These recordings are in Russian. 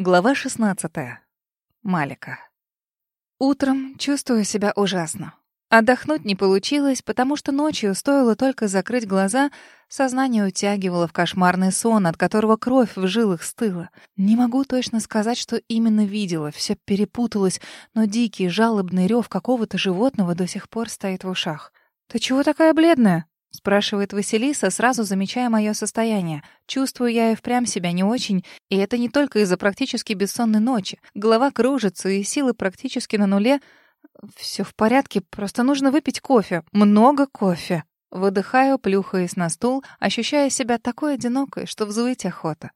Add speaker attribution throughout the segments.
Speaker 1: Глава 16. Малика. Утром чувствую себя ужасно. Отдохнуть не получилось, потому что ночью стоило только закрыть глаза, сознание утягивало в кошмарный сон, от которого кровь в жилах стыла. Не могу точно сказать, что именно видела, все перепуталось, но дикий жалобный рев какого-то животного до сих пор стоит в ушах. «Ты чего такая бледная?» — спрашивает Василиса, сразу замечая мое состояние. Чувствую я и впрямь себя не очень, и это не только из-за практически бессонной ночи. Голова кружится, и силы практически на нуле. Все в порядке, просто нужно выпить кофе. Много кофе. Выдыхаю, плюхаясь на стул, ощущая себя такой одинокой, что взвыть охота.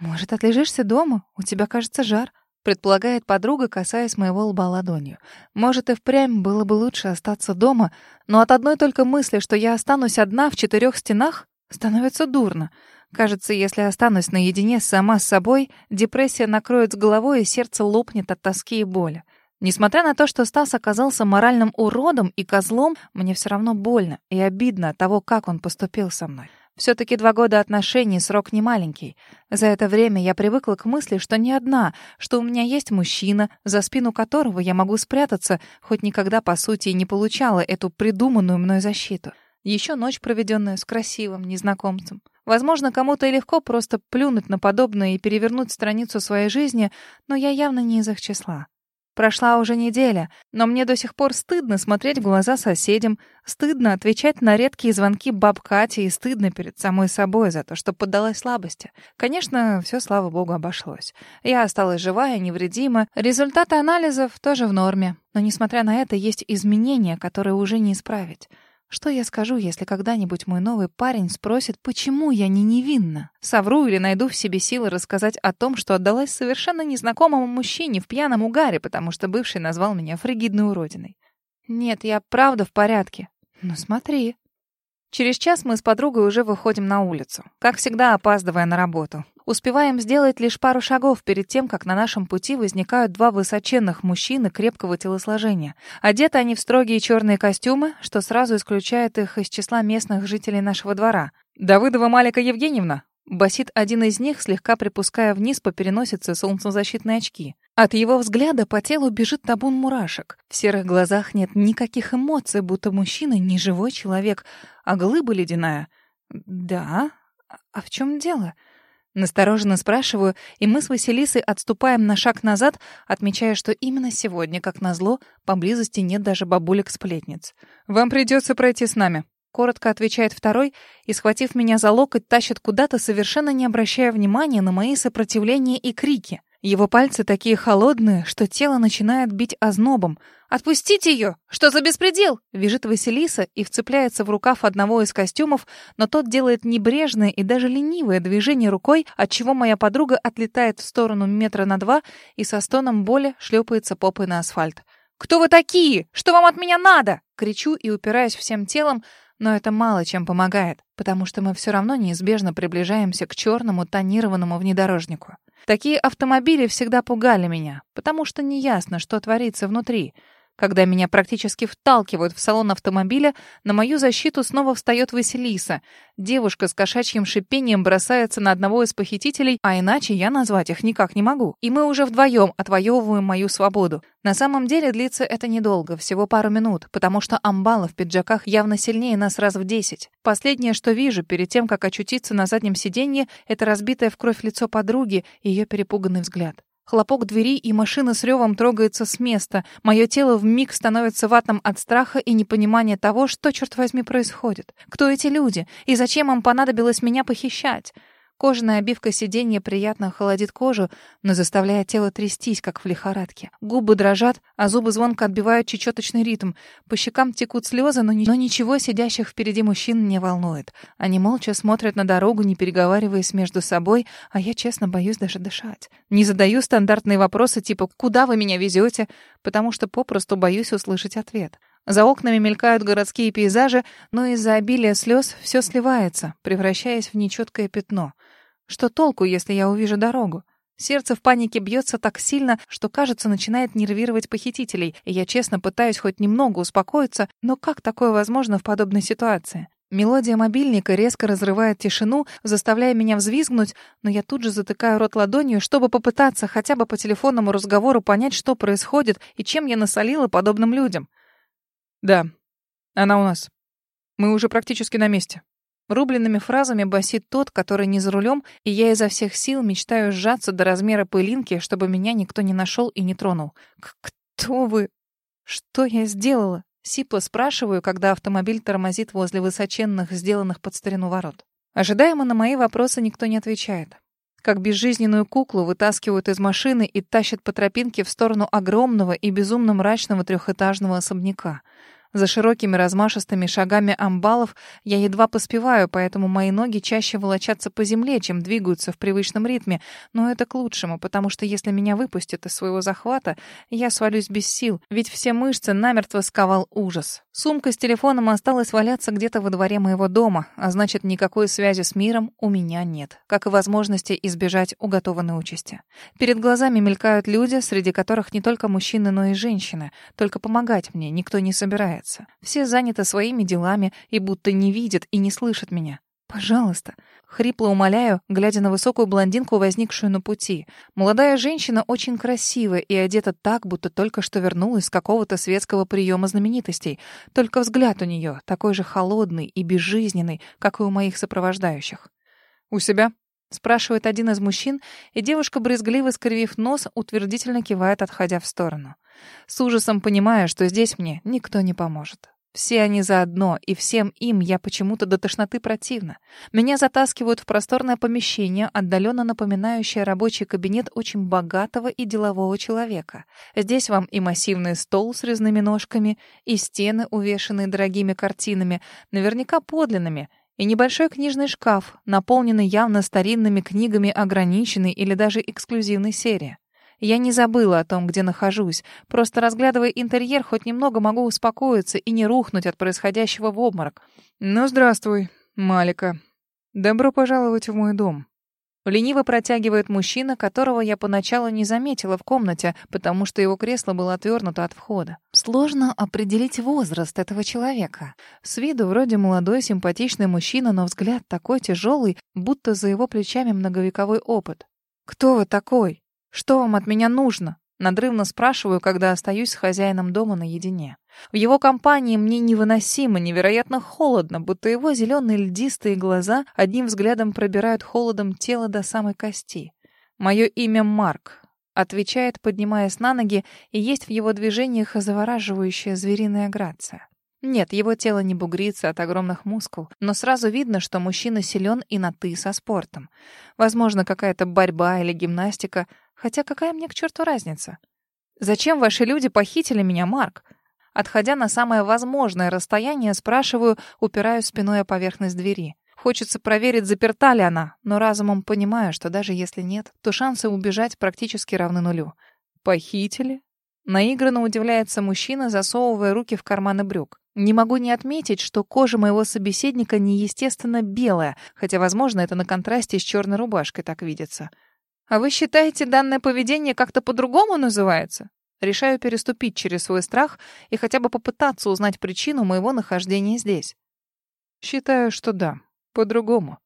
Speaker 1: «Может, отлежишься дома? У тебя, кажется, жар» предполагает подруга, касаясь моего лба ладонью. Может, и впрямь было бы лучше остаться дома, но от одной только мысли, что я останусь одна в четырех стенах, становится дурно. Кажется, если останусь наедине сама с собой, депрессия накроет с головой, и сердце лопнет от тоски и боли. Несмотря на то, что Стас оказался моральным уродом и козлом, мне все равно больно и обидно от того, как он поступил со мной. Все-таки два года отношений — срок не маленький. За это время я привыкла к мысли, что не одна, что у меня есть мужчина, за спину которого я могу спрятаться, хоть никогда, по сути, и не получала эту придуманную мной защиту. Еще ночь, проведенная с красивым незнакомцем. Возможно, кому-то и легко просто плюнуть на подобное и перевернуть страницу своей жизни, но я явно не из их числа. Прошла уже неделя, но мне до сих пор стыдно смотреть в глаза соседям, стыдно отвечать на редкие звонки баб Кати и стыдно перед самой собой за то, что поддалась слабости. Конечно, все, слава богу, обошлось. Я осталась жива и невредима, результаты анализов тоже в норме. Но, несмотря на это, есть изменения, которые уже не исправить. Что я скажу, если когда-нибудь мой новый парень спросит, почему я не невинна? Совру или найду в себе силы рассказать о том, что отдалась совершенно незнакомому мужчине в пьяном угаре, потому что бывший назвал меня фригидной уродиной. Нет, я правда в порядке. Ну смотри. Через час мы с подругой уже выходим на улицу, как всегда опаздывая на работу. Успеваем сделать лишь пару шагов перед тем, как на нашем пути возникают два высоченных мужчины крепкого телосложения. Одеты они в строгие черные костюмы, что сразу исключает их из числа местных жителей нашего двора. «Давыдова Малика Евгеньевна!» Басит один из них, слегка припуская вниз по переносице солнцезащитные очки. От его взгляда по телу бежит табун мурашек. В серых глазах нет никаких эмоций, будто мужчина не живой человек, а глыба ледяная. «Да? А в чем дело?» Настороженно спрашиваю, и мы с Василисой отступаем на шаг назад, отмечая, что именно сегодня, как назло, поблизости нет даже бабулек-сплетниц. «Вам придется пройти с нами», Коротко отвечает второй и, схватив меня за локоть, тащит куда-то, совершенно не обращая внимания на мои сопротивления и крики. Его пальцы такие холодные, что тело начинает бить ознобом. «Отпустите ее! Что за беспредел?» — вяжет Василиса и вцепляется в рукав одного из костюмов, но тот делает небрежное и даже ленивое движение рукой, отчего моя подруга отлетает в сторону метра на два и со стоном боли шлепается попой на асфальт. «Кто вы такие? Что вам от меня надо?» — кричу и упираюсь всем телом, но это мало чем помогает, потому что мы все равно неизбежно приближаемся к черному тонированному внедорожнику. Такие автомобили всегда пугали меня, потому что неясно, что творится внутри — когда меня практически вталкивают в салон автомобиля, на мою защиту снова встает Василиса. Девушка с кошачьим шипением бросается на одного из похитителей, а иначе я назвать их никак не могу. И мы уже вдвоем отвоевываем мою свободу. На самом деле длится это недолго, всего пару минут, потому что амбалы в пиджаках явно сильнее нас раз в десять. Последнее, что вижу перед тем, как очутиться на заднем сиденье, это разбитое в кровь лицо подруги и ее перепуганный взгляд. Хлопок двери, и машина с ревом трогается с места. Мое тело вмиг становится ватным от страха и непонимания того, что, черт возьми, происходит. Кто эти люди? И зачем им понадобилось меня похищать? Кожаная обивка сиденья приятно холодит кожу, но заставляет тело трястись, как в лихорадке. Губы дрожат, а зубы звонко отбивают чечеточный ритм. По щекам текут слезы, но, ни... но ничего сидящих впереди мужчин не волнует. Они молча смотрят на дорогу, не переговариваясь между собой, а я, честно, боюсь даже дышать. Не задаю стандартные вопросы типа «Куда вы меня везете?», потому что попросту боюсь услышать ответ. За окнами мелькают городские пейзажи, но из-за обилия слез все сливается, превращаясь в нечеткое пятно. Что толку, если я увижу дорогу? Сердце в панике бьется так сильно, что, кажется, начинает нервировать похитителей, и я честно пытаюсь хоть немного успокоиться, но как такое возможно в подобной ситуации? Мелодия мобильника резко разрывает тишину, заставляя меня взвизгнуть, но я тут же затыкаю рот ладонью, чтобы попытаться хотя бы по телефонному разговору понять, что происходит и чем я насолила подобным людям. «Да, она у нас. Мы уже практически на месте». Рубленными фразами басит тот, который не за рулем, и я изо всех сил мечтаю сжаться до размера пылинки, чтобы меня никто не нашел и не тронул. «Кто вы? Что я сделала?» Сипло спрашиваю, когда автомобиль тормозит возле высоченных, сделанных под старину ворот. Ожидаемо на мои вопросы никто не отвечает. Как безжизненную куклу вытаскивают из машины и тащат по тропинке в сторону огромного и безумно мрачного трехэтажного особняка — за широкими размашистыми шагами амбалов я едва поспеваю, поэтому мои ноги чаще волочатся по земле, чем двигаются в привычном ритме. Но это к лучшему, потому что если меня выпустят из своего захвата, я свалюсь без сил, ведь все мышцы намертво сковал ужас. Сумка с телефоном осталась валяться где-то во дворе моего дома, а значит, никакой связи с миром у меня нет, как и возможности избежать уготованной участи. Перед глазами мелькают люди, среди которых не только мужчины, но и женщины. Только помогать мне никто не собирается общаться. Все заняты своими делами и будто не видят и не слышат меня. Пожалуйста, хрипло умоляю, глядя на высокую блондинку, возникшую на пути. Молодая женщина очень красивая и одета так, будто только что вернулась с какого-то светского приема знаменитостей. Только взгляд у нее такой же холодный и безжизненный, как и у моих сопровождающих. «У себя?» — спрашивает один из мужчин, и девушка, брезгливо скривив нос, утвердительно кивает, отходя в сторону. С ужасом понимаю, что здесь мне никто не поможет. Все они заодно, и всем им я почему-то до тошноты противна. Меня затаскивают в просторное помещение, отдаленно напоминающее рабочий кабинет очень богатого и делового человека. Здесь вам и массивный стол с резными ножками, и стены, увешанные дорогими картинами, наверняка подлинными, и небольшой книжный шкаф, наполненный явно старинными книгами ограниченной или даже эксклюзивной серии. Я не забыла о том, где нахожусь. Просто разглядывая интерьер, хоть немного могу успокоиться и не рухнуть от происходящего в обморок. «Ну, здравствуй, Малика. Добро пожаловать в мой дом». Лениво протягивает мужчина, которого я поначалу не заметила в комнате, потому что его кресло было отвернуто от входа. Сложно определить возраст этого человека. С виду вроде молодой, симпатичный мужчина, но взгляд такой тяжелый, будто за его плечами многовековой опыт. «Кто вы такой?» «Что вам от меня нужно?» Надрывно спрашиваю, когда остаюсь с хозяином дома наедине. В его компании мне невыносимо, невероятно холодно, будто его зеленые льдистые глаза одним взглядом пробирают холодом тело до самой кости. «Мое имя Марк», — отвечает, поднимаясь на ноги, и есть в его движениях завораживающая звериная грация. Нет, его тело не бугрится от огромных мускул, но сразу видно, что мужчина силен и на «ты» со спортом. Возможно, какая-то борьба или гимнастика — Хотя какая мне к черту разница? Зачем ваши люди похитили меня, Марк? Отходя на самое возможное расстояние, спрашиваю, упираюсь спиной о поверхность двери. Хочется проверить, заперта ли она, но разумом понимаю, что даже если нет, то шансы убежать практически равны нулю. Похитили? Наигранно удивляется мужчина, засовывая руки в карманы брюк. Не могу не отметить, что кожа моего собеседника неестественно белая, хотя, возможно, это на контрасте с черной рубашкой так видится. А вы считаете, данное поведение как-то по-другому называется? Решаю переступить через свой страх и хотя бы попытаться узнать причину моего нахождения здесь. Считаю, что да, по-другому.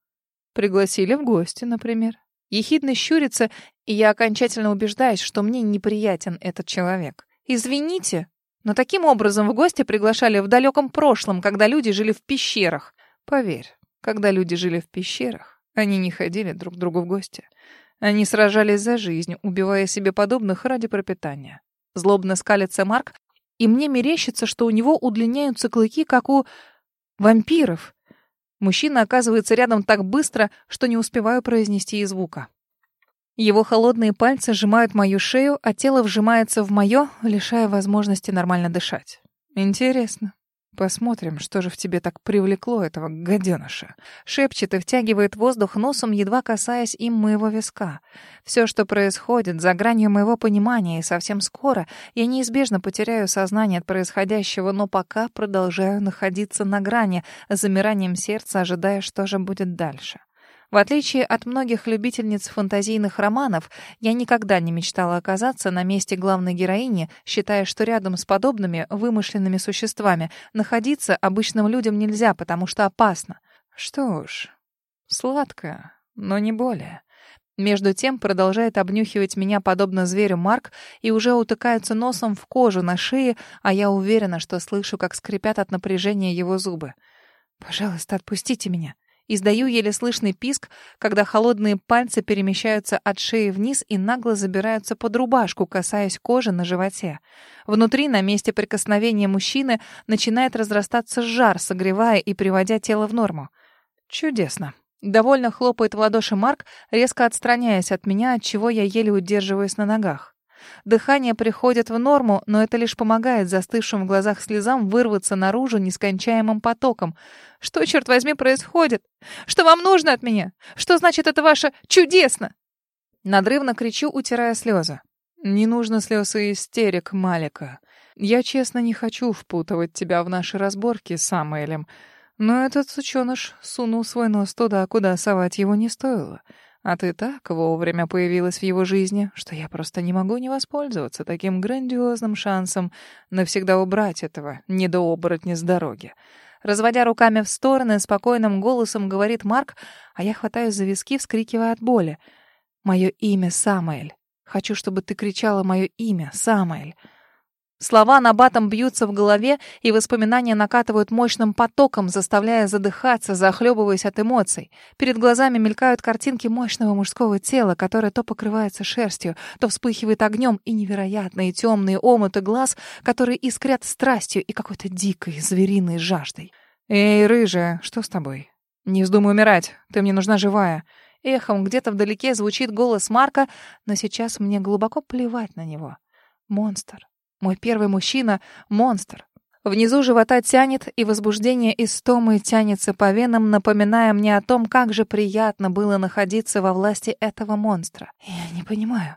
Speaker 1: Пригласили в гости, например. Ехидно щурится, и я окончательно убеждаюсь, что мне неприятен этот человек. Извините, но таким образом в гости приглашали в далеком прошлом, когда люди жили в пещерах. Поверь, когда люди жили в пещерах, они не ходили друг к другу в гости. Они сражались за жизнь, убивая себе подобных ради пропитания. Злобно скалится Марк, и мне мерещится, что у него удлиняются клыки, как у вампиров. Мужчина оказывается рядом так быстро, что не успеваю произнести и звука. Его холодные пальцы сжимают мою шею, а тело вжимается в мое, лишая возможности нормально дышать. Интересно. Посмотрим, что же в тебе так привлекло этого гаденыша. Шепчет и втягивает воздух носом, едва касаясь им моего виска. Все, что происходит, за гранью моего понимания, и совсем скоро я неизбежно потеряю сознание от происходящего, но пока продолжаю находиться на грани, замиранием сердца, ожидая, что же будет дальше. В отличие от многих любительниц фантазийных романов, я никогда не мечтала оказаться на месте главной героини, считая, что рядом с подобными вымышленными существами находиться обычным людям нельзя, потому что опасно. Что ж, сладко, но не более. Между тем продолжает обнюхивать меня подобно зверю Марк и уже утыкается носом в кожу на шее, а я уверена, что слышу, как скрипят от напряжения его зубы. «Пожалуйста, отпустите меня». Издаю еле слышный писк, когда холодные пальцы перемещаются от шеи вниз и нагло забираются под рубашку, касаясь кожи на животе. Внутри, на месте прикосновения мужчины, начинает разрастаться жар, согревая и приводя тело в норму. Чудесно. Довольно хлопает в ладоши Марк, резко отстраняясь от меня, от чего я еле удерживаюсь на ногах. Дыхание приходит в норму, но это лишь помогает застывшим в глазах слезам вырваться наружу нескончаемым потоком. Что, черт возьми, происходит? Что вам нужно от меня? Что значит это ваше «чудесно»? Надрывно кричу, утирая слезы. Не нужно слез и истерик, Малика. Я честно не хочу впутывать тебя в наши разборки с Самуэлем. Но этот сучёныш сунул свой нос туда, куда совать его не стоило. А ты так вовремя появилась в его жизни, что я просто не могу не воспользоваться таким грандиозным шансом навсегда убрать этого недооборотня с дороги. Разводя руками в стороны, спокойным голосом говорит Марк, а я хватаюсь за виски, вскрикивая от боли. «Мое имя Самоэль. Хочу, чтобы ты кричала мое имя, Самоэль. Слова на батом бьются в голове, и воспоминания накатывают мощным потоком, заставляя задыхаться, захлебываясь от эмоций. Перед глазами мелькают картинки мощного мужского тела, которое то покрывается шерстью, то вспыхивает огнем, и невероятные темные омуты глаз, которые искрят страстью и какой-то дикой звериной жаждой. «Эй, рыжая, что с тобой? Не вздумай умирать, ты мне нужна живая». Эхом где-то вдалеке звучит голос Марка, но сейчас мне глубоко плевать на него. Монстр. Мой первый мужчина — монстр. Внизу живота тянет, и возбуждение истомы тянется по венам, напоминая мне о том, как же приятно было находиться во власти этого монстра. Я не понимаю.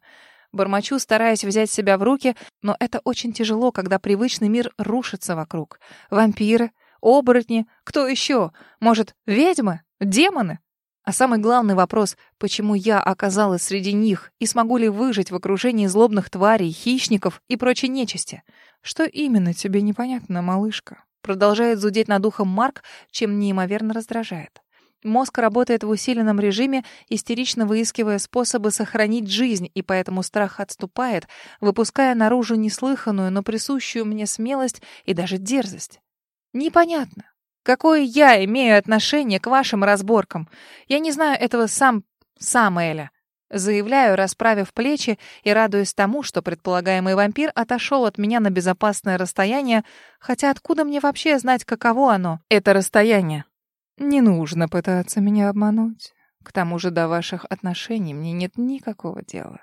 Speaker 1: Бормочу, стараясь взять себя в руки, но это очень тяжело, когда привычный мир рушится вокруг. Вампиры, оборотни, кто еще? Может, ведьмы? Демоны? А самый главный вопрос — почему я оказалась среди них и смогу ли выжить в окружении злобных тварей, хищников и прочей нечисти? Что именно тебе непонятно, малышка? Продолжает зудеть над ухом Марк, чем неимоверно раздражает. Мозг работает в усиленном режиме, истерично выискивая способы сохранить жизнь, и поэтому страх отступает, выпуская наружу неслыханную, но присущую мне смелость и даже дерзость. Непонятно. Какое я имею отношение к вашим разборкам? Я не знаю этого сам Самуэля. Заявляю, расправив плечи и радуясь тому, что предполагаемый вампир отошел от меня на безопасное расстояние, хотя откуда мне вообще знать, каково оно, это расстояние? Не нужно пытаться меня обмануть. К тому же до ваших отношений мне нет никакого дела.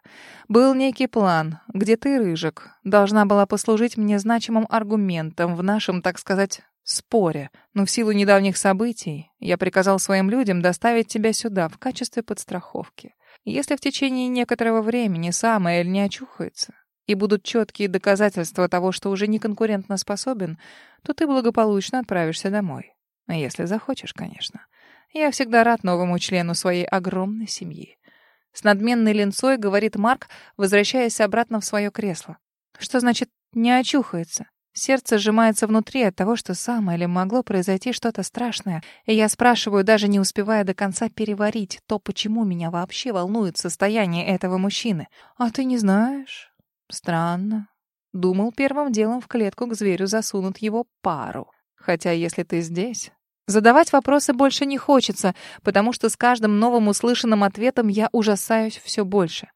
Speaker 1: Был некий план, где ты, Рыжик, должна была послужить мне значимым аргументом в нашем, так сказать, споре, но в силу недавних событий я приказал своим людям доставить тебя сюда в качестве подстраховки. Если в течение некоторого времени сам Эль не очухается, и будут четкие доказательства того, что уже не конкурентно способен, то ты благополучно отправишься домой. Если захочешь, конечно. Я всегда рад новому члену своей огромной семьи. С надменной линцой говорит Марк, возвращаясь обратно в свое кресло. Что значит «не очухается»? Сердце сжимается внутри от того, что самое или могло произойти что-то страшное, и я спрашиваю, даже не успевая до конца переварить то, почему меня вообще волнует состояние этого мужчины. «А ты не знаешь?» «Странно. Думал, первым делом в клетку к зверю засунут его пару. Хотя если ты здесь...» Задавать вопросы больше не хочется, потому что с каждым новым услышанным ответом я ужасаюсь все больше.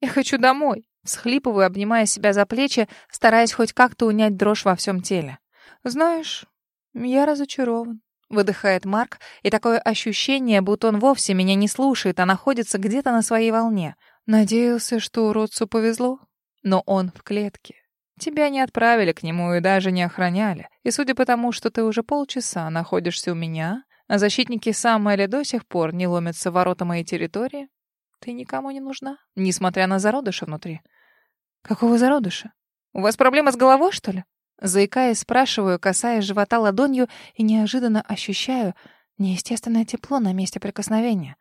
Speaker 1: «Я хочу домой!» Схлипываю, обнимая себя за плечи, стараясь хоть как-то унять дрожь во всем теле. «Знаешь, я разочарован», — выдыхает Марк, и такое ощущение, будто он вовсе меня не слушает, а находится где-то на своей волне. Надеялся, что уродцу повезло, но он в клетке. Тебя не отправили к нему и даже не охраняли. И судя по тому, что ты уже полчаса находишься у меня, а защитники Саммэля до сих пор не ломятся в ворота моей территории, ты никому не нужна, несмотря на зародыша внутри. Какого зародыша? У вас проблема с головой, что ли? Заикаясь, спрашиваю, касаясь живота ладонью и неожиданно ощущаю неестественное тепло на месте прикосновения.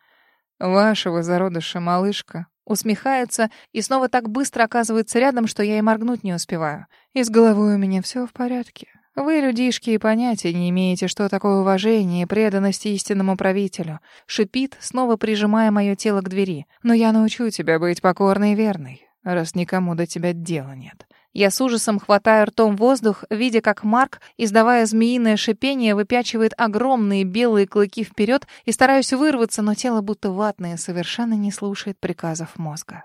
Speaker 1: Вашего зародыша, малышка. Усмехается и снова так быстро оказывается рядом, что я и моргнуть не успеваю. И с головой у меня все в порядке. Вы, людишки, и понятия не имеете, что такое уважение и преданность истинному правителю. Шипит, снова прижимая мое тело к двери. Но я научу тебя быть покорной и верной, раз никому до тебя дела нет. Я с ужасом хватаю ртом воздух, видя, как Марк, издавая змеиное шипение, выпячивает огромные белые клыки вперед и стараюсь вырваться, но тело будто ватное, совершенно не слушает приказов мозга.